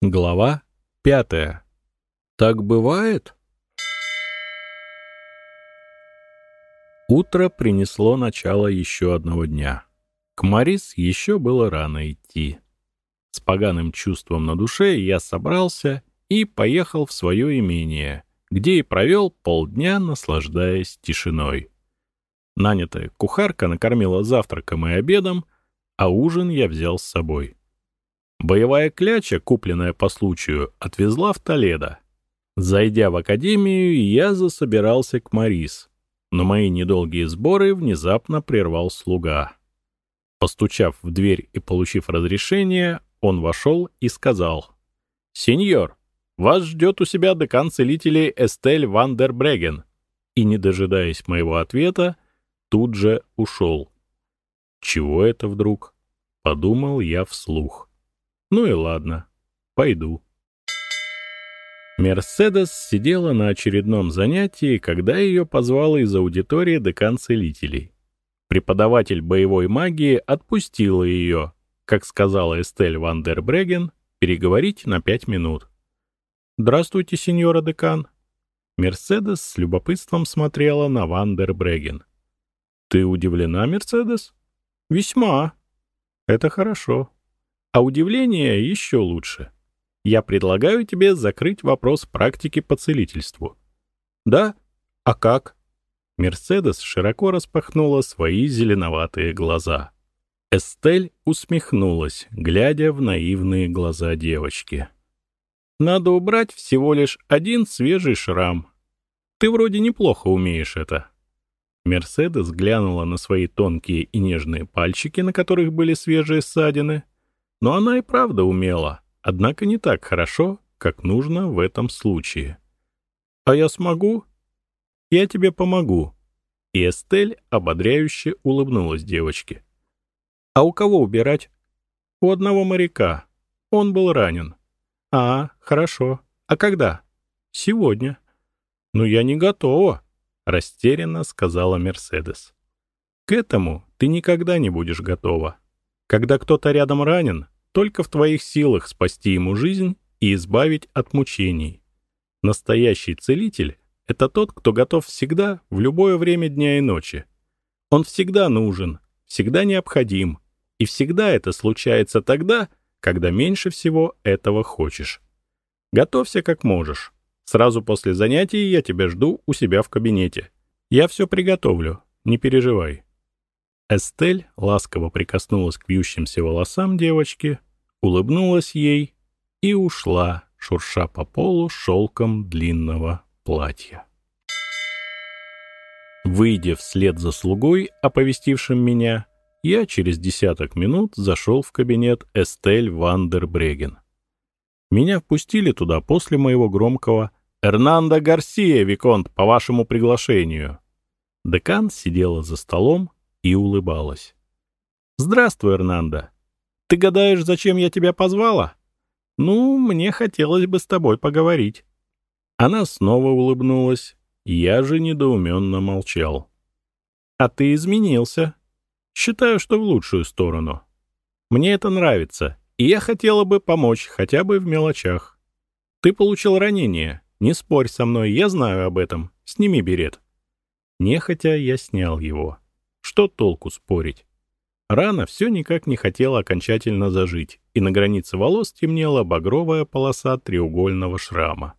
Глава пятая. Так бывает? Утро принесло начало еще одного дня. К Марис еще было рано идти. С поганым чувством на душе я собрался и поехал в свое имение, где и провел полдня, наслаждаясь тишиной. Нанятая кухарка накормила завтраком и обедом, а ужин я взял с собой. Боевая кляча, купленная по случаю, отвезла в Толедо. Зайдя в академию, я засобирался к Марис, но мои недолгие сборы внезапно прервал слуга. Постучав в дверь и получив разрешение, он вошел и сказал. «Сеньор, вас ждет у себя декан целителей Эстель Вандербреген». И, не дожидаясь моего ответа, тут же ушел. «Чего это вдруг?» — подумал я вслух. Ну и ладно, пойду. Мерседес сидела на очередном занятии, когда ее позвал из аудитории декан целителей. Преподаватель боевой магии отпустила ее, как сказала Эстель Вандербреген, переговорить на пять минут. «Здравствуйте, сеньора декан». Мерседес с любопытством смотрела на Вандербреген. «Ты удивлена, Мерседес?» «Весьма». «Это хорошо. А удивление еще лучше. Я предлагаю тебе закрыть вопрос практики по целительству. Да? А как? Мерседес широко распахнула свои зеленоватые глаза. Эстель усмехнулась, глядя в наивные глаза девочки. «Надо убрать всего лишь один свежий шрам. Ты вроде неплохо умеешь это». Мерседес глянула на свои тонкие и нежные пальчики, на которых были свежие ссадины, но она и правда умела, однако не так хорошо, как нужно в этом случае. «А я смогу?» «Я тебе помогу». И Эстель ободряюще улыбнулась девочке. «А у кого убирать?» «У одного моряка. Он был ранен». «А, хорошо. А когда?» «Сегодня». «Ну, я не готова», — растерянно сказала Мерседес. «К этому ты никогда не будешь готова. Когда кто-то рядом ранен, только в твоих силах спасти ему жизнь и избавить от мучений. Настоящий целитель — это тот, кто готов всегда, в любое время дня и ночи. Он всегда нужен, всегда необходим, и всегда это случается тогда, когда меньше всего этого хочешь. Готовься как можешь. Сразу после занятий я тебя жду у себя в кабинете. Я все приготовлю, не переживай. Эстель ласково прикоснулась к вьющимся волосам девочки, улыбнулась ей и ушла, шурша по полу шелком длинного платья. Выйдя вслед за слугой, оповестившим меня, я через десяток минут зашел в кабинет Эстель Вандербреген. Меня впустили туда после моего громкого «Эрнандо Гарсия, Виконт, по вашему приглашению». Декан сидела за столом, и улыбалась. «Здравствуй, Эрнандо. Ты гадаешь, зачем я тебя позвала? Ну, мне хотелось бы с тобой поговорить». Она снова улыбнулась, я же недоуменно молчал. «А ты изменился. Считаю, что в лучшую сторону. Мне это нравится, и я хотела бы помочь хотя бы в мелочах. Ты получил ранение, не спорь со мной, я знаю об этом. Сними берет». Нехотя я снял его. Что толку спорить? Рана все никак не хотела окончательно зажить, и на границе волос темнела багровая полоса треугольного шрама.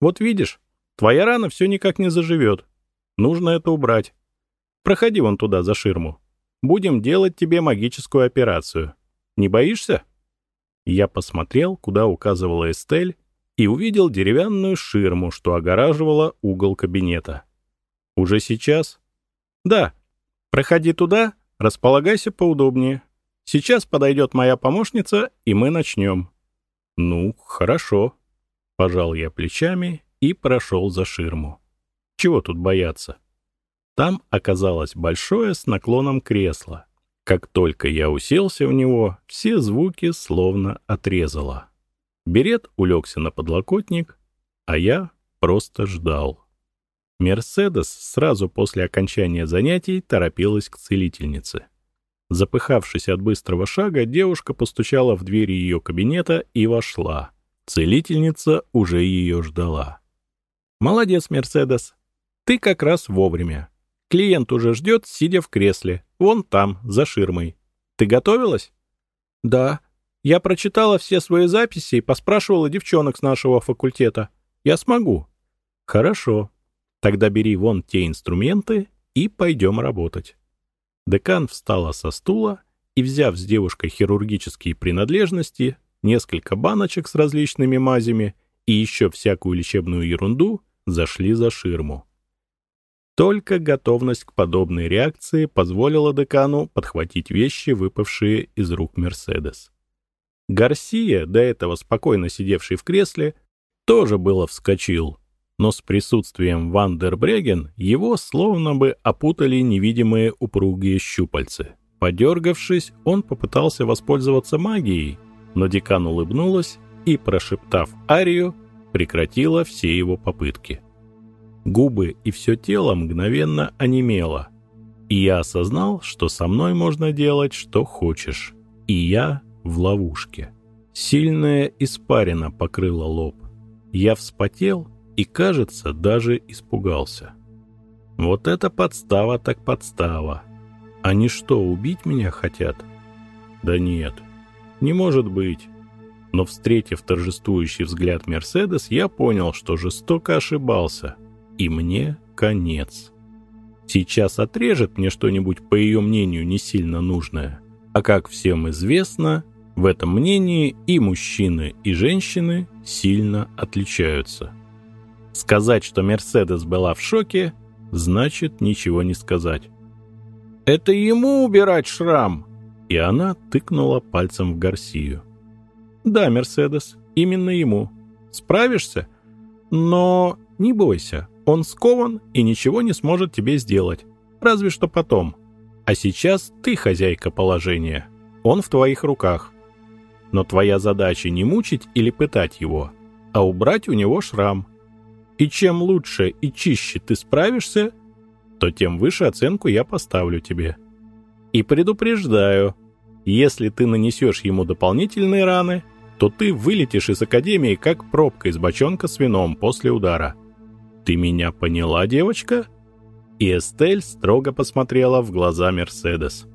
Вот видишь, твоя рана все никак не заживет. Нужно это убрать. Проходи вон туда, за ширму. Будем делать тебе магическую операцию. Не боишься? Я посмотрел, куда указывала Эстель, и увидел деревянную ширму, что огораживала угол кабинета. Уже сейчас? Да, Проходи туда, располагайся поудобнее. Сейчас подойдет моя помощница, и мы начнем. Ну, хорошо. Пожал я плечами и прошел за ширму. Чего тут бояться? Там оказалось большое с наклоном кресло. Как только я уселся в него, все звуки словно отрезало. Берет улегся на подлокотник, а я просто ждал. Мерседес сразу после окончания занятий торопилась к целительнице. Запыхавшись от быстрого шага, девушка постучала в дверь ее кабинета и вошла. Целительница уже ее ждала. «Молодец, Мерседес. Ты как раз вовремя. Клиент уже ждет, сидя в кресле. Вон там, за ширмой. Ты готовилась?» «Да. Я прочитала все свои записи и поспрашивала девчонок с нашего факультета. Я смогу». «Хорошо. Тогда бери вон те инструменты и пойдем работать». Декан встала со стула и, взяв с девушкой хирургические принадлежности, несколько баночек с различными мазями и еще всякую лечебную ерунду, зашли за ширму. Только готовность к подобной реакции позволила декану подхватить вещи, выпавшие из рук Мерседес. Гарсия, до этого спокойно сидевший в кресле, тоже было вскочил, но с присутствием Вандербреген его словно бы опутали невидимые упругие щупальцы. Подергавшись, он попытался воспользоваться магией, но декан улыбнулась и, прошептав арию, прекратила все его попытки. Губы и все тело мгновенно онемело, и я осознал, что со мной можно делать, что хочешь, и я в ловушке. Сильная испарина покрыла лоб. Я вспотел и, кажется, даже испугался. Вот это подстава так подстава. Они что, убить меня хотят? Да нет, не может быть. Но, встретив торжествующий взгляд Мерседес, я понял, что жестоко ошибался. И мне конец. Сейчас отрежет мне что-нибудь, по ее мнению, не сильно нужное. А как всем известно, в этом мнении и мужчины, и женщины сильно отличаются. Сказать, что Мерседес была в шоке, значит ничего не сказать. «Это ему убирать шрам!» И она тыкнула пальцем в Гарсию. «Да, Мерседес, именно ему. Справишься? Но не бойся, он скован и ничего не сможет тебе сделать. Разве что потом. А сейчас ты хозяйка положения. Он в твоих руках. Но твоя задача не мучить или пытать его, а убрать у него шрам. И чем лучше и чище ты справишься, то тем выше оценку я поставлю тебе. И предупреждаю, если ты нанесешь ему дополнительные раны, то ты вылетишь из академии, как пробка из бочонка с вином после удара. Ты меня поняла, девочка?» И Эстель строго посмотрела в глаза Мерседес.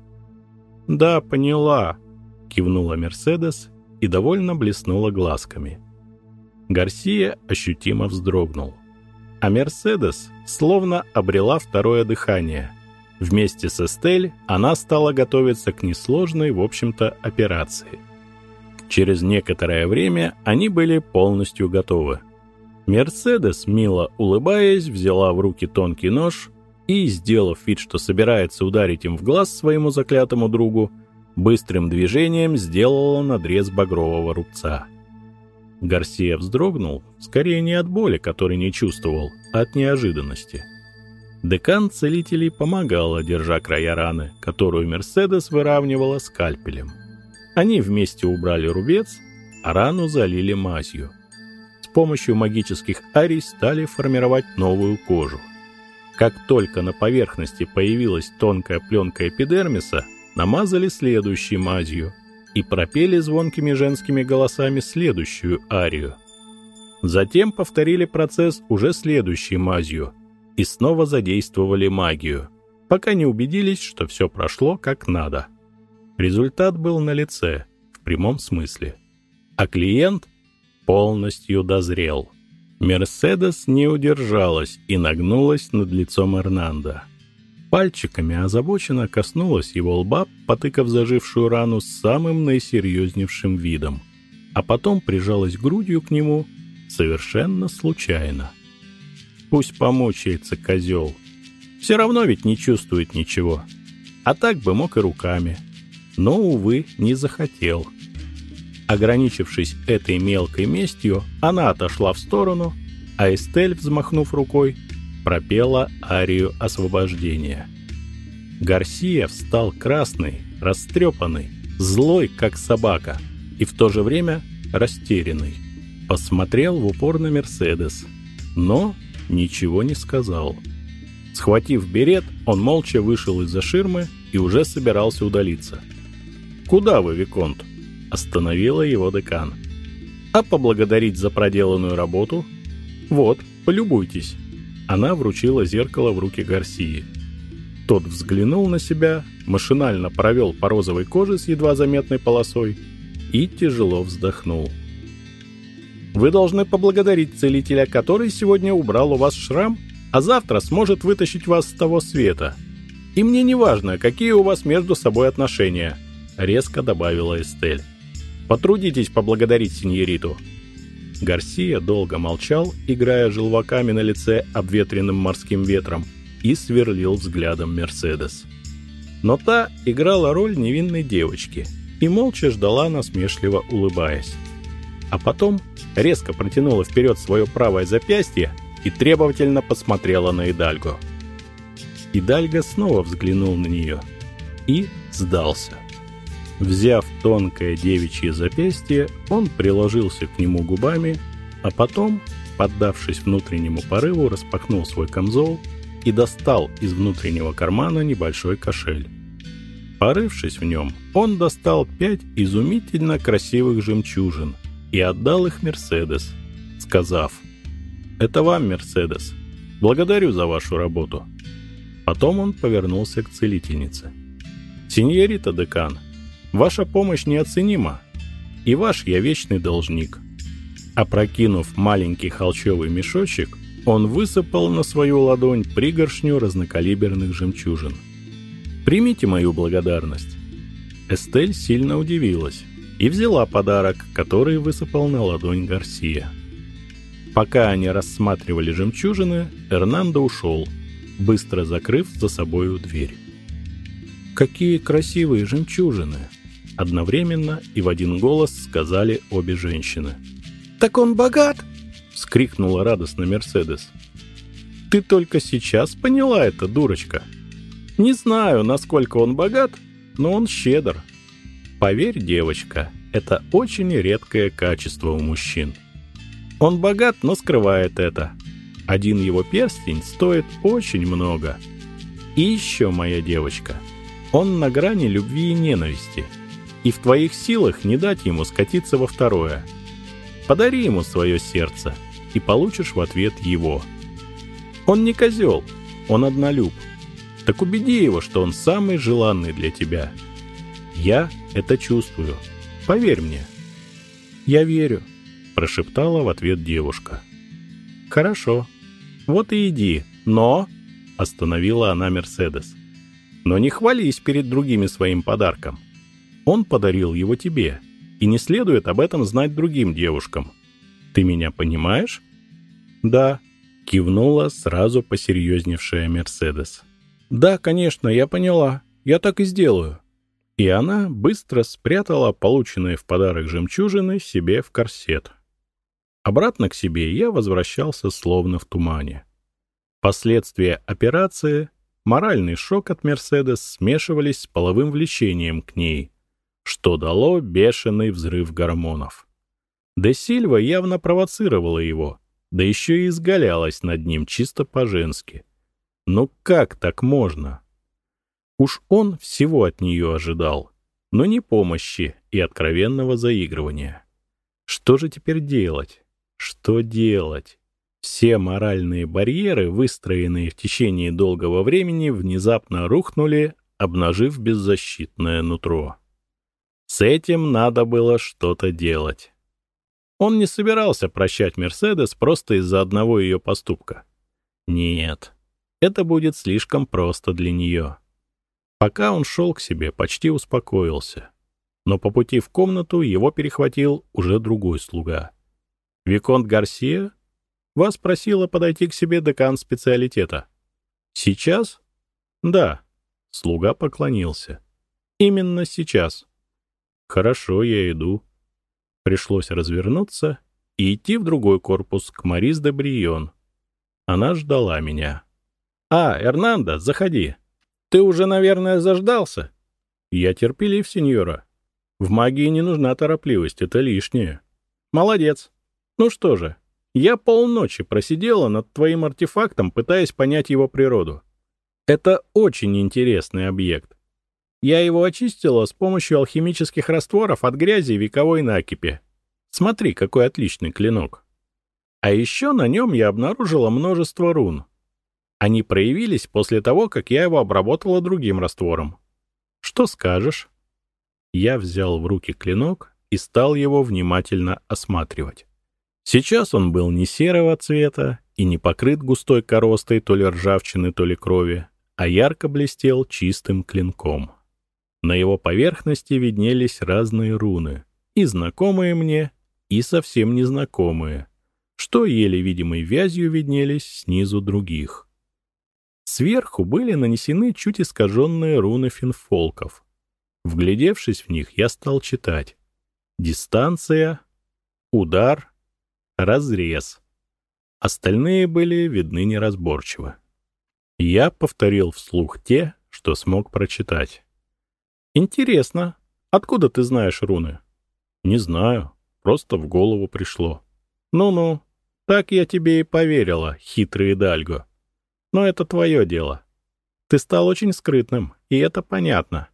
«Да, поняла», — кивнула Мерседес и довольно блеснула глазками. Гарсия ощутимо вздрогнул. А Мерседес словно обрела второе дыхание — Вместе с Эстель она стала готовиться к несложной, в общем-то, операции. Через некоторое время они были полностью готовы. Мерседес, мило улыбаясь, взяла в руки тонкий нож и, сделав вид, что собирается ударить им в глаз своему заклятому другу, быстрым движением сделала надрез багрового рубца. Гарсия вздрогнул, скорее не от боли, который не чувствовал, а от неожиданности – Декан целителей помогала, держа края раны, которую Мерседес выравнивала скальпелем. Они вместе убрали рубец, а рану залили мазью. С помощью магических арий стали формировать новую кожу. Как только на поверхности появилась тонкая пленка эпидермиса, намазали следующей мазью и пропели звонкими женскими голосами следующую арию. Затем повторили процесс уже следующей мазью – и снова задействовали магию, пока не убедились, что все прошло как надо. Результат был налице, в прямом смысле. А клиент полностью дозрел. Мерседес не удержалась и нагнулась над лицом Эрнанда. Пальчиками озабоченно коснулась его лба, потыкав зажившую рану самым наисерьезнейшим видом, а потом прижалась грудью к нему совершенно случайно. Пусть помучается козел. Все равно ведь не чувствует ничего. А так бы мог и руками. Но, увы, не захотел. Ограничившись этой мелкой местью, она отошла в сторону, а Эстель, взмахнув рукой, пропела арию освобождения. Гарсия встал красный, растрепанный, злой, как собака, и в то же время растерянный. Посмотрел в упор на Мерседес, но ничего не сказал. Схватив берет, он молча вышел из-за ширмы и уже собирался удалиться. «Куда вы, Виконт?» — остановила его декан. А поблагодарить за проделанную работу? Вот, полюбуйтесь. Она вручила зеркало в руки Гарсии. Тот взглянул на себя, машинально провел по розовой коже с едва заметной полосой и тяжело вздохнул. Вы должны поблагодарить целителя, который сегодня убрал у вас шрам, а завтра сможет вытащить вас с того света. И мне не важно, какие у вас между собой отношения, резко добавила Эстель. Потрудитесь поблагодарить синьориту. Гарсия долго молчал, играя желваками на лице обветренным морским ветром, и сверлил взглядом Мерседес. Но та играла роль невинной девочки и молча ждала, насмешливо улыбаясь. А потом резко протянула вперед свое правое запястье и требовательно посмотрела на Идальго. Идальго снова взглянул на нее и сдался. Взяв тонкое девичье запястье, он приложился к нему губами, а потом, поддавшись внутреннему порыву, распахнул свой камзол и достал из внутреннего кармана небольшой кошель. Порывшись в нем, он достал пять изумительно красивых жемчужин и отдал их Мерседес, сказав «Это вам, Мерседес. Благодарю за вашу работу». Потом он повернулся к целительнице. «Синьорита Декан, Ваша помощь неоценима, и ваш я вечный должник». Опрокинув маленький холчевый мешочек, он высыпал на свою ладонь пригоршню разнокалиберных жемчужин. «Примите мою благодарность». Эстель сильно удивилась и взяла подарок, который высыпал на ладонь Гарсия. Пока они рассматривали жемчужины, Эрнандо ушел, быстро закрыв за собою дверь. «Какие красивые жемчужины!» Одновременно и в один голос сказали обе женщины. «Так он богат!» — вскрикнула радостно Мерседес. «Ты только сейчас поняла это, дурочка. Не знаю, насколько он богат, но он щедр. Поверь, девочка, это очень редкое качество у мужчин. Он богат, но скрывает это. Один его перстень стоит очень много. И еще, моя девочка, он на грани любви и ненависти — и в твоих силах не дать ему скатиться во второе. Подари ему свое сердце, и получишь в ответ его. Он не козел, он однолюб. Так убеди его, что он самый желанный для тебя. Я это чувствую. Поверь мне. Я верю, прошептала в ответ девушка. Хорошо. Вот и иди. Но остановила она Мерседес. Но не хвались перед другими своим подарком. Он подарил его тебе, и не следует об этом знать другим девушкам. Ты меня понимаешь? Да, кивнула сразу посерьезневшая Мерседес. Да, конечно, я поняла. Я так и сделаю. И она быстро спрятала полученные в подарок жемчужины себе в корсет. Обратно к себе я возвращался словно в тумане. Последствия операции, моральный шок от Мерседес смешивались с половым влечением к ней — что дало бешеный взрыв гормонов. Де Сильва явно провоцировала его, да еще и изгалялась над ним чисто по-женски. Ну как так можно? Уж он всего от нее ожидал, но не помощи и откровенного заигрывания. Что же теперь делать? Что делать? Все моральные барьеры, выстроенные в течение долгого времени, внезапно рухнули, обнажив беззащитное нутро. С этим надо было что-то делать. Он не собирался прощать Мерседес просто из-за одного ее поступка. Нет, это будет слишком просто для нее. Пока он шел к себе, почти успокоился. Но по пути в комнату его перехватил уже другой слуга. «Виконт Гарсия? Вас просила подойти к себе декан специалитета. Сейчас?» «Да». Слуга поклонился. «Именно сейчас». «Хорошо, я иду». Пришлось развернуться и идти в другой корпус к Марис де Брион. Она ждала меня. «А, Эрнандо, заходи. Ты уже, наверное, заждался?» «Я терпелив, сеньора. В магии не нужна торопливость, это лишнее». «Молодец. Ну что же, я полночи просидела над твоим артефактом, пытаясь понять его природу. Это очень интересный объект. Я его очистила с помощью алхимических растворов от грязи и вековой накипи. Смотри, какой отличный клинок. А еще на нем я обнаружила множество рун. Они проявились после того, как я его обработала другим раствором. Что скажешь? Я взял в руки клинок и стал его внимательно осматривать. Сейчас он был не серого цвета и не покрыт густой коростой то ли ржавчины, то ли крови, а ярко блестел чистым клинком. На его поверхности виднелись разные руны, и знакомые мне, и совсем незнакомые, что еле видимой вязью виднелись снизу других. Сверху были нанесены чуть искаженные руны финфолков. Вглядевшись в них, я стал читать. Дистанция, удар, разрез. Остальные были видны неразборчиво. Я повторил вслух те, что смог прочитать. «Интересно, откуда ты знаешь руны?» «Не знаю, просто в голову пришло». «Ну-ну, так я тебе и поверила, хитрый Дальго. Но это твое дело. Ты стал очень скрытным, и это понятно.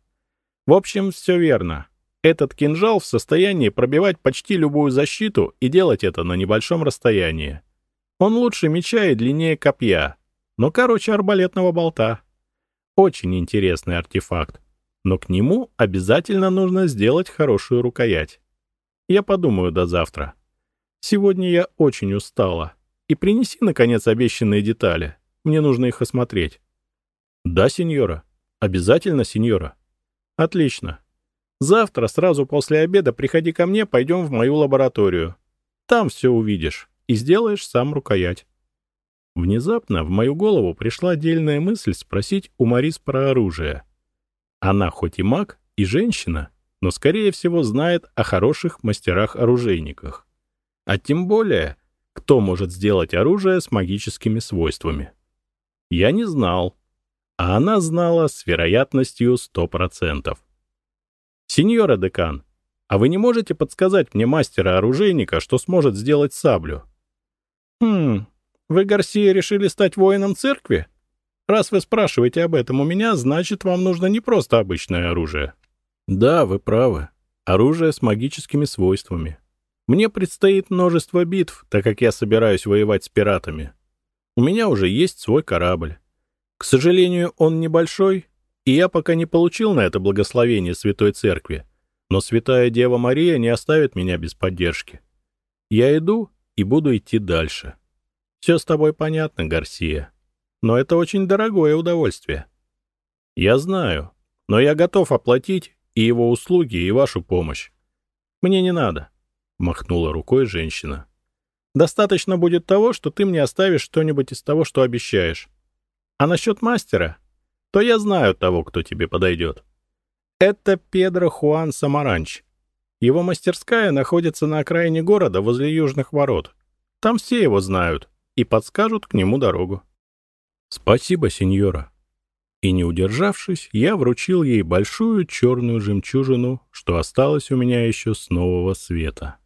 В общем, все верно. Этот кинжал в состоянии пробивать почти любую защиту и делать это на небольшом расстоянии. Он лучше меча и длиннее копья, но короче арбалетного болта. Очень интересный артефакт но к нему обязательно нужно сделать хорошую рукоять. Я подумаю до завтра. Сегодня я очень устала. И принеси, наконец, обещанные детали. Мне нужно их осмотреть. Да, сеньора. Обязательно, сеньора. Отлично. Завтра, сразу после обеда, приходи ко мне, пойдем в мою лабораторию. Там все увидишь и сделаешь сам рукоять. Внезапно в мою голову пришла отдельная мысль спросить у Марис про оружие — она хоть и маг, и женщина, но, скорее всего, знает о хороших мастерах-оружейниках. А тем более, кто может сделать оружие с магическими свойствами. Я не знал, а она знала с вероятностью 100%. «Сеньора декан, а вы не можете подсказать мне мастера-оружейника, что сможет сделать саблю?» «Хм, вы, Гарсия, решили стать воином церкви?» Раз вы спрашиваете об этом у меня, значит, вам нужно не просто обычное оружие. Да, вы правы. Оружие с магическими свойствами. Мне предстоит множество битв, так как я собираюсь воевать с пиратами. У меня уже есть свой корабль. К сожалению, он небольшой, и я пока не получил на это благословение Святой Церкви, но Святая Дева Мария не оставит меня без поддержки. Я иду и буду идти дальше. Все с тобой понятно, Гарсия но это очень дорогое удовольствие. Я знаю, но я готов оплатить и его услуги, и вашу помощь. Мне не надо, — махнула рукой женщина. Достаточно будет того, что ты мне оставишь что-нибудь из того, что обещаешь. А насчет мастера, то я знаю того, кто тебе подойдет. Это Педро Хуан Самаранч. Его мастерская находится на окраине города возле южных ворот. Там все его знают и подскажут к нему дорогу. «Спасибо, сеньора». И не удержавшись, я вручил ей большую черную жемчужину, что осталось у меня еще с нового света.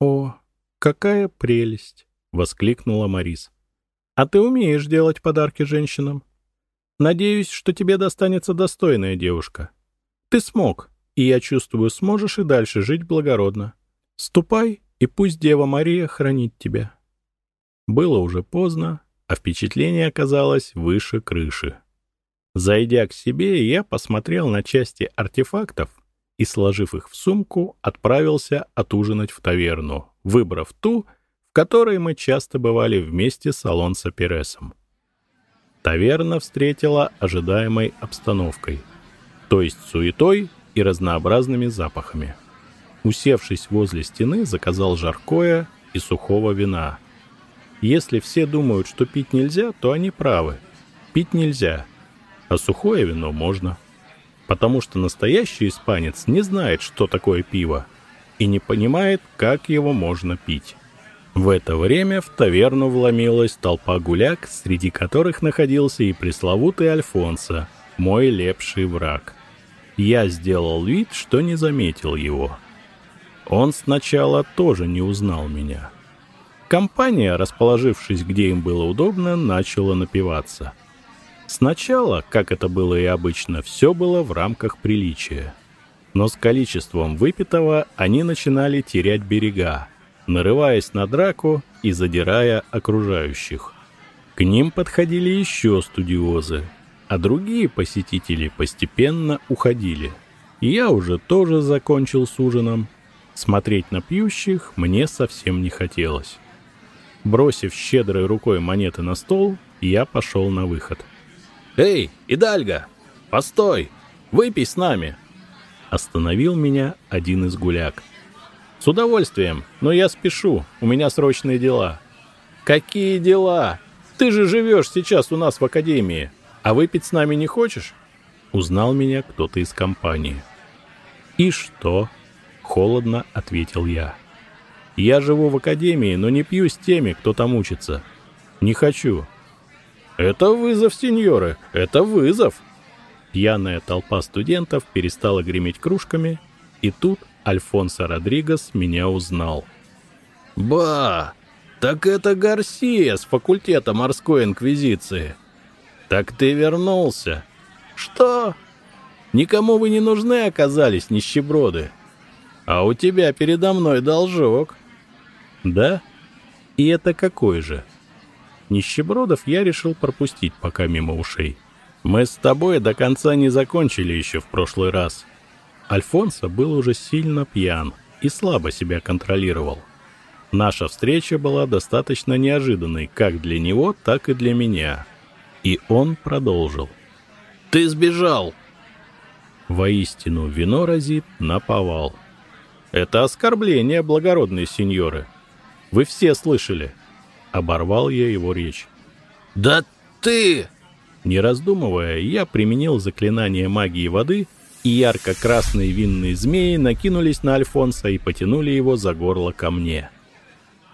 «О, какая прелесть!» — воскликнула Марис. «А ты умеешь делать подарки женщинам? Надеюсь, что тебе достанется достойная девушка. Ты смог, и я чувствую, сможешь и дальше жить благородно. Ступай, и пусть Дева Мария хранит тебя». Было уже поздно, а впечатление оказалось выше крыши. Зайдя к себе, я посмотрел на части артефактов и, сложив их в сумку, отправился отужинать в таверну, выбрав ту, в которой мы часто бывали вместе с Алонсо Пересом. Таверна встретила ожидаемой обстановкой, то есть суетой и разнообразными запахами. Усевшись возле стены, заказал жаркое и сухого вина — если все думают, что пить нельзя, то они правы. Пить нельзя, а сухое вино можно. Потому что настоящий испанец не знает, что такое пиво, и не понимает, как его можно пить. В это время в таверну вломилась толпа гуляк, среди которых находился и пресловутый Альфонсо, мой лепший враг. Я сделал вид, что не заметил его. Он сначала тоже не узнал меня. Компания, расположившись где им было удобно, начала напиваться. Сначала, как это было и обычно, все было в рамках приличия. Но с количеством выпитого они начинали терять берега, нарываясь на драку и задирая окружающих. К ним подходили еще студиозы, а другие посетители постепенно уходили. Я уже тоже закончил с ужином. Смотреть на пьющих мне совсем не хотелось. Бросив щедрой рукой монеты на стол, я пошел на выход. «Эй, Идальга! Постой! Выпей с нами!» Остановил меня один из гуляк. «С удовольствием, но я спешу, у меня срочные дела». «Какие дела? Ты же живешь сейчас у нас в академии, а выпить с нами не хочешь?» Узнал меня кто-то из компании. «И что?» — холодно ответил я. «Я живу в академии, но не пью с теми, кто там учится. Не хочу». «Это вызов, сеньоры, это вызов!» Пьяная толпа студентов перестала греметь кружками, и тут Альфонсо Родригес меня узнал. «Ба! Так это Гарсия с факультета морской инквизиции!» «Так ты вернулся!» «Что?» «Никому вы не нужны оказались, нищеброды!» «А у тебя передо мной должок!» «Да? И это какой же?» Нищебродов я решил пропустить пока мимо ушей. Мы с тобой до конца не закончили еще в прошлый раз. Альфонсо был уже сильно пьян и слабо себя контролировал. Наша встреча была достаточно неожиданной как для него, так и для меня. И он продолжил. «Ты сбежал!» Воистину, вино разит наповал. «Это оскорбление, благородные сеньоры. Вы все слышали?» Оборвал я его речь. «Да ты!» Не раздумывая, я применил заклинание магии воды, и ярко-красные винные змеи накинулись на Альфонса и потянули его за горло ко мне.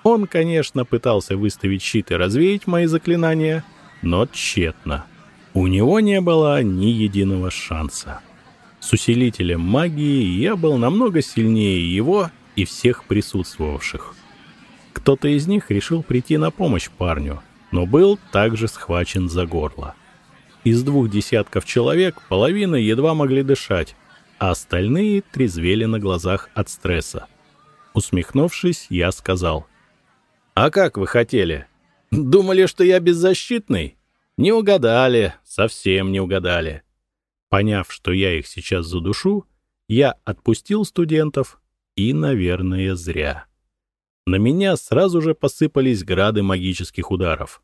Он, конечно, пытался выставить щит и развеять мои заклинания, но тщетно. У него не было ни единого шанса. С усилителем магии я был намного сильнее его и всех присутствовавших. Кто-то из них решил прийти на помощь парню, но был также схвачен за горло. Из двух десятков человек половина едва могли дышать, а остальные трезвели на глазах от стресса. Усмехнувшись, я сказал. «А как вы хотели? Думали, что я беззащитный? Не угадали, совсем не угадали». Поняв, что я их сейчас задушу, я отпустил студентов, и, наверное, зря. На меня сразу же посыпались грады магических ударов.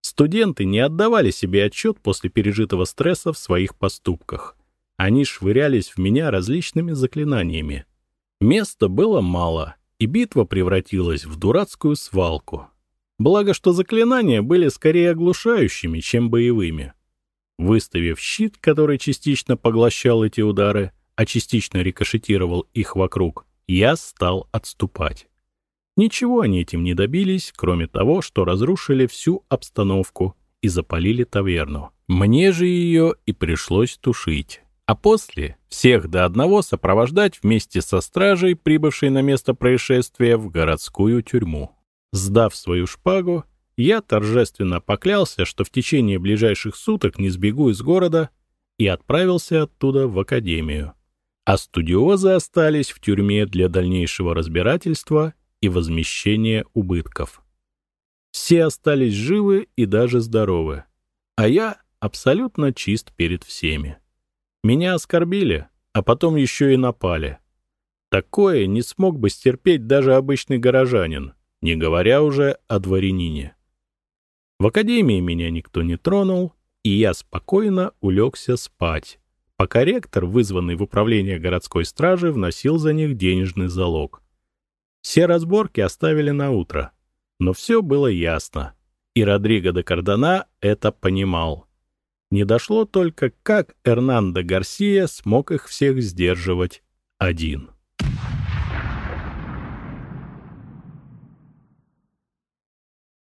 Студенты не отдавали себе отчет после пережитого стресса в своих поступках. Они швырялись в меня различными заклинаниями. Места было мало, и битва превратилась в дурацкую свалку. Благо, что заклинания были скорее оглушающими, чем боевыми. Выставив щит, который частично поглощал эти удары, а частично рикошетировал их вокруг, я стал отступать. Ничего они этим не добились, кроме того, что разрушили всю обстановку и запалили таверну. Мне же ее и пришлось тушить. А после всех до одного сопровождать вместе со стражей, прибывшей на место происшествия, в городскую тюрьму. Сдав свою шпагу, я торжественно поклялся, что в течение ближайших суток не сбегу из города и отправился оттуда в академию. А студиозы остались в тюрьме для дальнейшего разбирательства и возмещения убытков. Все остались живы и даже здоровы, а я абсолютно чист перед всеми. Меня оскорбили, а потом еще и напали. Такое не смог бы стерпеть даже обычный горожанин, не говоря уже о дворянине. В академии меня никто не тронул, и я спокойно улегся спать, пока ректор, вызванный в управление городской стражи, вносил за них денежный залог. Все разборки оставили на утро. Но все было ясно. И Родриго де Кардона это понимал. Не дошло только, как Эрнандо Гарсия смог их всех сдерживать один.